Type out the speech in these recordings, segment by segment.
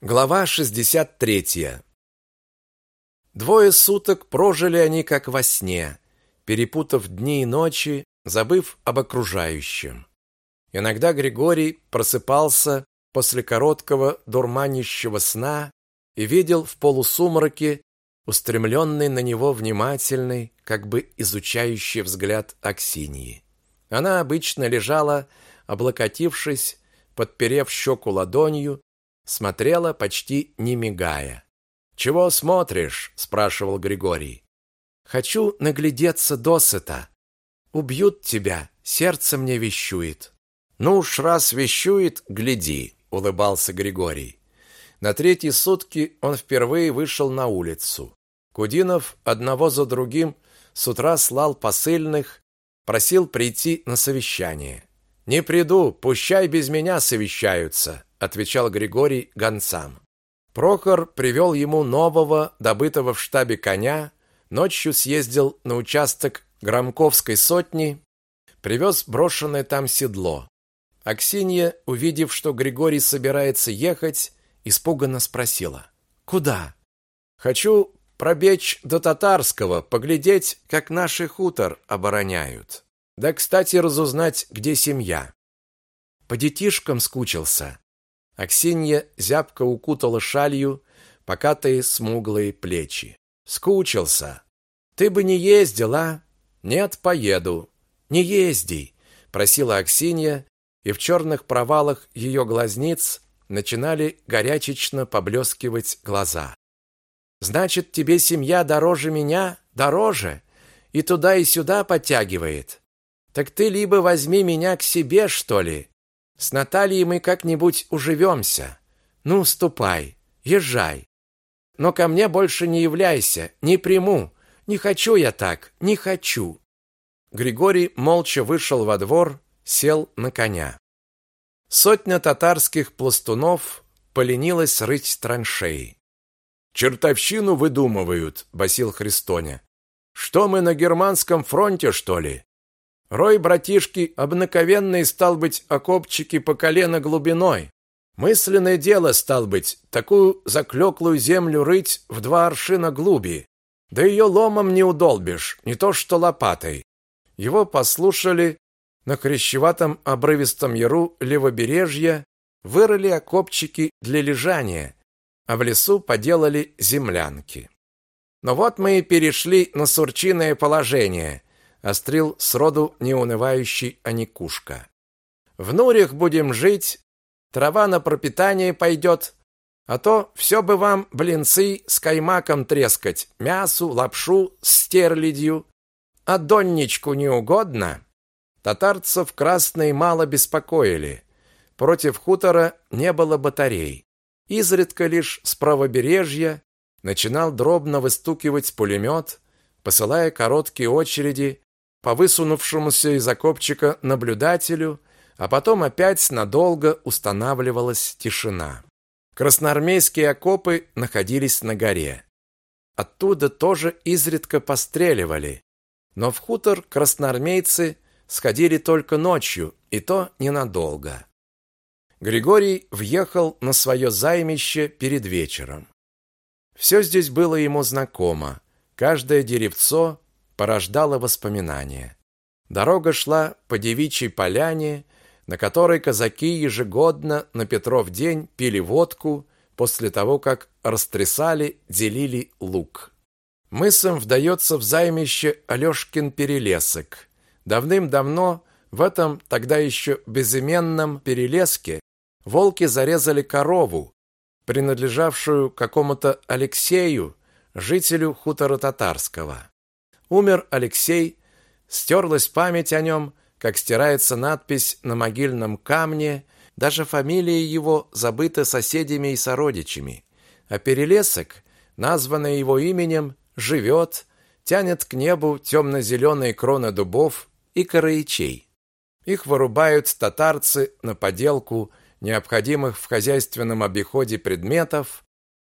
Глава 63. Двое суток прожили они как во сне, перепутав дни и ночи, забыв об окружающем. Иногда Григорий просыпался после короткого дурманящего сна и видел в полусумраке устремленный на него внимательный, как бы изучающий взгляд Аксиньи. Она обычно лежала, облокотившись, подперев щеку ладонью, смотрела почти не мигая. «Чего смотришь?» – спрашивал Григорий. «Хочу наглядеться досыта. Убьют тебя, сердце мне вещует». «Ну уж раз вещует, гляди», – улыбался Григорий. На третьи сутки он впервые вышел на улицу. Кудинов одного за другим с утра слал посыльных, просил прийти на совещание. «Не приду, пущай без меня совещаются», отвечал Григорий гонцам. Прохор привел ему нового, добытого в штабе коня, ночью съездил на участок Громковской сотни, привез брошенное там седло. Аксинья, увидев, что Григорий собирается ехать, испуганно спросила: "Куда?" "Хочу пробечь до Татарского, поглядеть, как наши хутор обороняют. Да, кстати, разузнать, где семья". По детишкам скучился. Аксинья зябко укутала шалью покатые смуглые плечи. Скучился. Ты бы не ездила? Нет, поеду. Не езди, просила Аксинья, и в черных провалах ее глазниц начинали горячечно поблескивать глаза. Значит, тебе семья дороже меня, дороже, и туда и сюда подтягивает. Так ты либо возьми меня к себе, что ли, с Натальей мы как-нибудь уживемся. Ну, ступай, езжай. Но ко мне больше не являйся, не приму. Не хочу я так, не хочу. Григорий молча вышел во двор, сел на коня. Сотня татарских пластунов поленилась рыть траншеи. «Чертовщину выдумывают», — басил Христоня. «Что мы на германском фронте, что ли? Рой, братишки, обнаковенный стал быть окопчики по колено глубиной. Мысленное дело стал быть такую заклеклую землю рыть в два аршина глуби. Да ее ломом не удолбишь, не то что лопатой. Его послушали на крещеватом обрывистом яру левобережья, вырыли окопчики для лежания, а в лесу поделали землянки. Но вот мы и перешли на сурчиное положение – острил сроду неунывающий Аникушка. В нурях будем жить, трава на пропитание пойдет, а то все бы вам блинцы с каймаком трескать, мясу, лапшу с стерлядью. А донничку не угодно? Татарцев красные мало беспокоили. Против хутора не было батарей. Изредка лишь с правобережья начинал дробно выстукивать пулемет, посылая короткие очереди по высунувшемуся из окопчика наблюдателю, а потом опять надолго устанавливалась тишина. Красноармейские окопы находились на горе. Оттуда тоже изредка постреливали, но в хутор красноармейцы сходили только ночью, и то ненадолго. Григорий въехал на свое займище перед вечером. Все здесь было ему знакомо. Каждое деревцо, порождало воспоминания. Дорога шла по девичьей поляне, на которой казаки ежегодно на Петров день пили водку после того, как растрясали, делили лук. Мысом вдается в займище Алешкин перелесок. Давным-давно в этом тогда еще безыменном перелеске волки зарезали корову, принадлежавшую какому-то Алексею, жителю хутора татарского. Умер Алексей, стерлась память о нем, как стирается надпись на могильном камне, даже фамилия его забыта соседями и сородичами. А перелесок, названный его именем, живет, тянет к небу темно-зеленые кроны дубов и караичей. Их вырубают татарцы на поделку необходимых в хозяйственном обиходе предметов,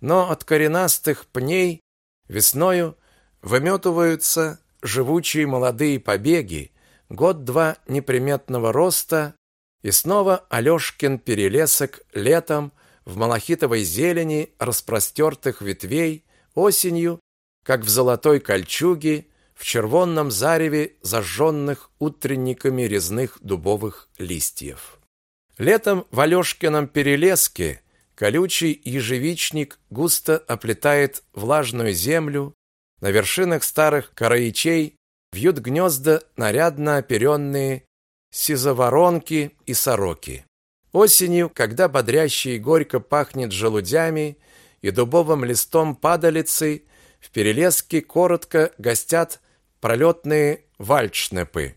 но от коренастых пней весною выметываются живучие молодые побеги, год-два неприметного роста, и снова Алешкин перелесок летом в малахитовой зелени распростертых ветвей, осенью, как в золотой кольчуге, в червонном зареве зажженных утренниками резных дубовых листьев. Летом в Алешкином перелеске колючий ежевичник густо оплетает влажную землю, на вершинах старых караичей вьют гнезда нарядно оперенные сизоворонки и сороки. Осенью, когда бодряще и горько пахнет желудями и дубовым листом падалицы, в перелеске коротко гостят пролетные вальдшнепы.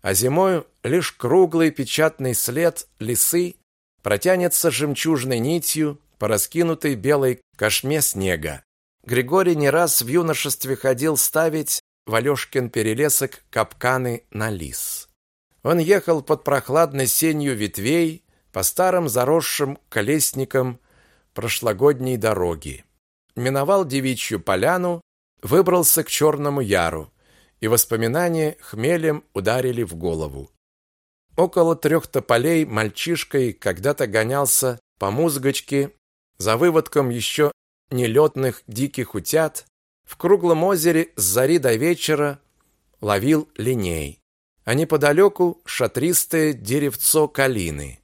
А зимою лишь круглый печатный след лисы протянется жемчужной нитью по раскинутой белой кошме снега. Григорий не раз в юношестве ходил ставить в Алешкин перелесок капканы на лис. Он ехал под прохладной сенью ветвей по старым заросшим колесникам прошлогодней дороги. Миновал девичью поляну, выбрался к Черному Яру, и воспоминания хмелем ударили в голову. Около трех тополей мальчишкой когда-то гонялся по музгочке за выводком еще нелетных диких утят, в круглом озере с зари до вечера ловил линей а неподалеку шатристое деревцо калины.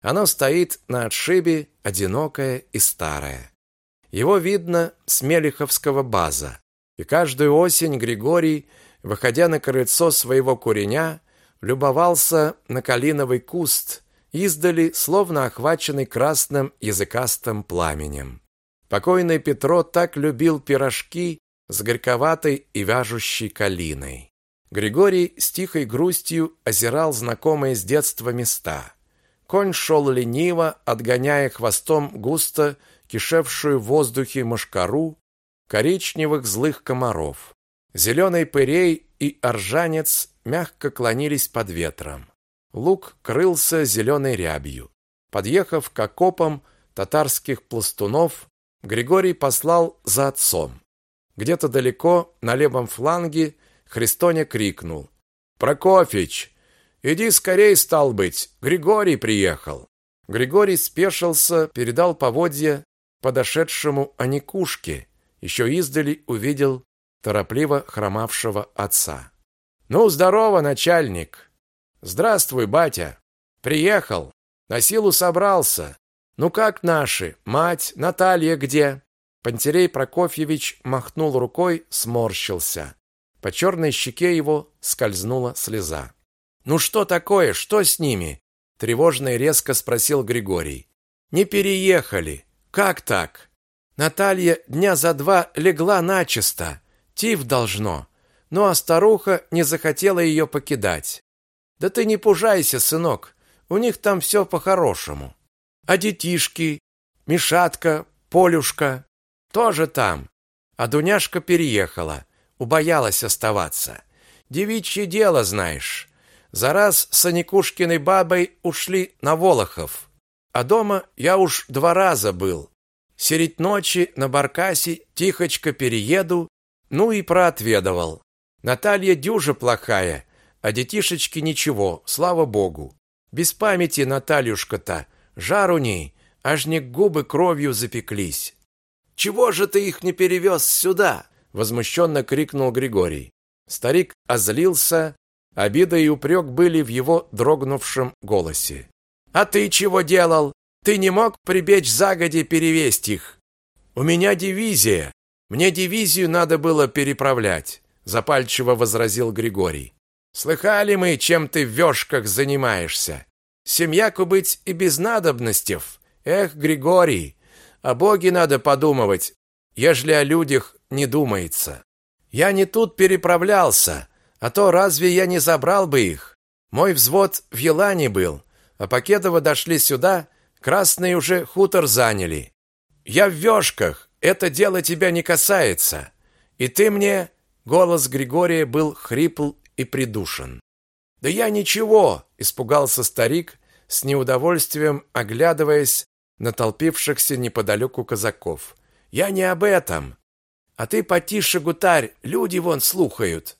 Оно стоит на отшибе, одинокое и старое. Его видно с Мелиховского база, и каждую осень Григорий, выходя на крыльцо своего куреня, любовался на калиновый куст, издали, словно охваченный красным языкастым пламенем. Покойный Петро так любил пирожки с горьковатой и вяжущей калиной. Григорий с тихой грустью озирал знакомые с детства места. Конь шел лениво, отгоняя хвостом густо кишевшую в воздухе мошкару коричневых злых комаров. Зеленый пырей и оржанец мягко клонились под ветром. Лук крылся зеленой рябью. Подъехав к окопам татарских пластунов, Григорий послал за отцом. Где-то далеко, на левом фланге, Христоня крикнул. «Прокофич, иди скорей, стал быть, Григорий приехал». Григорий спешился, передал поводья подошедшему Аникушке, еще издали увидел торопливо хромавшего отца. «Ну, здорово, начальник!» «Здравствуй, батя!» «Приехал, на силу собрался. Ну как наши? Мать, Наталья где?» Пантерей Прокофьевич махнул рукой, сморщился. По черной щеке его скользнула слеза. «Ну что такое? Что с ними?» Тревожно и резко спросил Григорий. «Не переехали. Как так?» Наталья дня за два легла начисто. Тиф должно. Ну а старуха не захотела ее покидать. «Да ты не пужайся, сынок. У них там все по-хорошему. А детишки, Мишатка, Полюшка тоже там. А Дуняшка переехала убоялась оставаться. Девичье дело, знаешь. За раз с Аникушкиной бабой ушли на Волохов. А дома я уж два раза был. Середь ночи на баркасе тихочко перееду, ну и проотведывал. Наталья дюжа плохая, а детишечки ничего, слава богу. Без памяти Натальюшка-то, жар у ней, аж не губы кровью запеклись. Чего же ты их не перевез сюда? возмущенно крикнул Григорий. Старик озлился, обида и упрек были в его дрогнувшем голосе. А ты чего делал? Ты не мог прибечь загоди перевесть их? У меня дивизия. Мне дивизию надо было переправлять, запальчиво возразил Григорий. Слыхали мы, чем ты в вёшках занимаешься? Семьяку быть и без надобностей. Эх, Григорий, о Боге надо подумывать, ежели о людях не думается. Я не тут переправлялся, а то разве я не забрал бы их? Мой взвод в Елане был, а Покедово дошли сюда, красные уже хутор заняли. Я в вёшках, это дело тебя не касается. И ты мне...» Голос Григория был хрипл и придушен. «Да я ничего!» – испугался старик, с неудовольствием оглядываясь на толпившихся неподалеку казаков. «Я не об этом. А ты потише гутарь, люди вон слухают.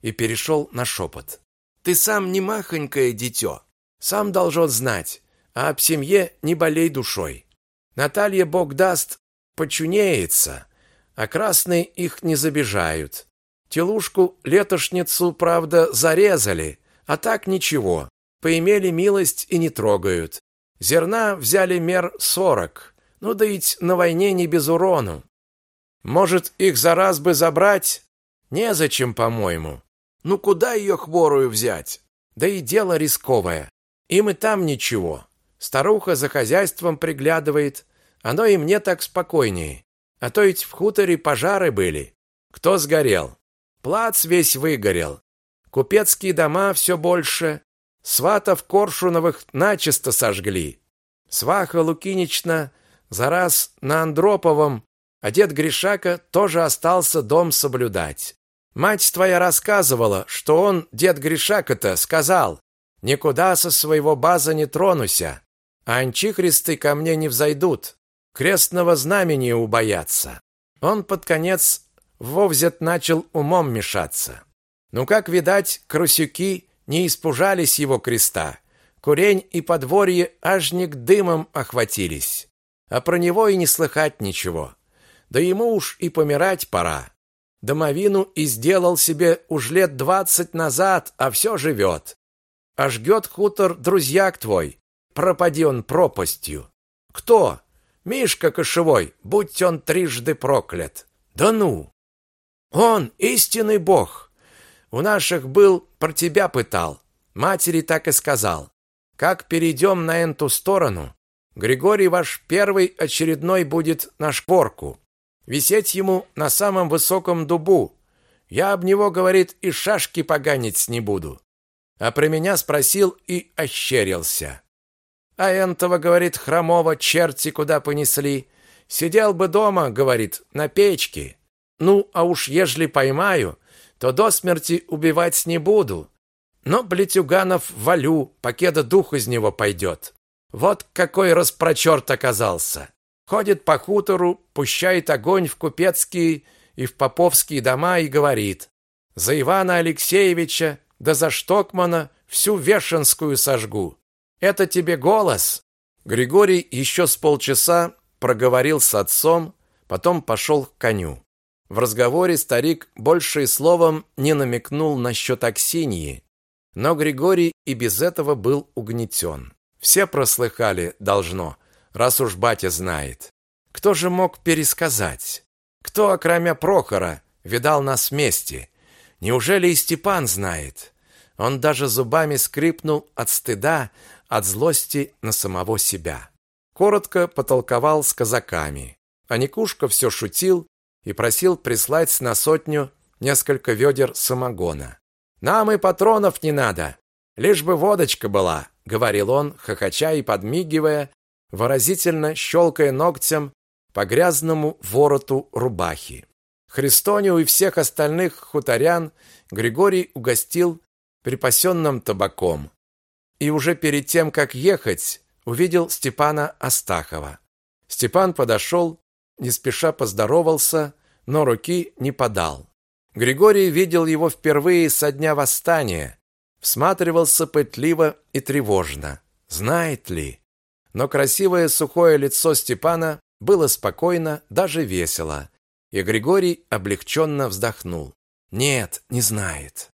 И перешел на шепот. Ты сам не махонькое дитё, сам должен знать, а об семье не болей душой. Наталья, бог даст, почунеется, а красные их не забежают. Телушку летошницу, правда, зарезали, а так ничего. Поимели милость и не трогают. Зерна взяли мер сорок. Ну да ведь на войне не без урону. Может, их за раз бы забрать? Незачем, по-моему. Ну куда ее хворую взять? Да и дело рисковое. Им и там ничего. Старуха за хозяйством приглядывает. Оно и мне так спокойнее. А то ведь в хуторе пожары были. Кто сгорел? Плац весь выгорел. Купецкие дома все больше. Сватов Коршуновых начисто сожгли. Сваха Лукинична за раз на Андроповом, а дед Гришака тоже остался дом соблюдать. Мать твоя рассказывала, что он, дед Гришака-то, сказал, «Никуда со своего база не тронуся, а анчихристы ко мне не взойдут, крестного знамени убоятся». Он под конец вовзят начал умом мешаться. Ну, как видать, крысюки не испужались его креста. Курень и подворье ажник дымом охватились. А про него и не слыхать ничего. Да ему уж и помирать пора. Домовину и сделал себе уж лет двадцать назад, а все живет. А жгет хутор друзьяк твой. Пропади он пропастью. Кто? Мишка Кошевой, будь он трижды проклят. Да ну! Он истинный бог. У наших был про тебя пытал. Матери так и сказал. Как перейдем на эту сторону, Григорий ваш первый очередной будет на шпорку. Висеть ему на самом высоком дубу. Я об него, говорит, и шашки поганить не буду. А про меня спросил и ощерился. А энтова, говорит, хромого черти куда понесли. Сидел бы дома, говорит, на печке. Ну, а уж ежели поймаю, то до смерти убивать не буду. Но Блетюганов валю, покеда дух из него пойдет. Вот какой распрочерт оказался. Ходит по хутору, пущает огонь в купецкие и в поповские дома и говорит: "За Ивана Алексеевича, да за Штокмана всю Вешенскую сожгу". Это тебе голос. Григорий еще с полчаса проговорил с отцом, потом пошел к коню. В разговоре старик больше и словом не намекнул насчет Аксиньи, но Григорий и без этого был угнетен. Все прослыхали, должно, раз уж батя знает. Кто же мог пересказать? Кто, окромя Прохора, видал нас вместе? Неужели и Степан знает? Он даже зубами скрипнул от стыда, от злости на самого себя. Коротко потолковал с казаками. А Никушка все шутил, и просил прислать на сотню несколько ведер самогона. Нам и патронов не надо, лишь бы водочка была, говорил он, хохоча и подмигивая, выразительно щелкая ногтем по грязному вороту рубахи. Христонию и всех остальных хуторян Григорий угостил припасенным табаком. И уже перед тем, как ехать, увидел Степана Астахова. Степан подошел, не спеша поздоровался, но руки не подал. Григорий видел его впервые со дня восстания, всматривался пытливо и тревожно. Знает ли? Но красивое сухое лицо Степана было спокойно, даже весело, и Григорий облегченно вздохнул. Нет, не знает.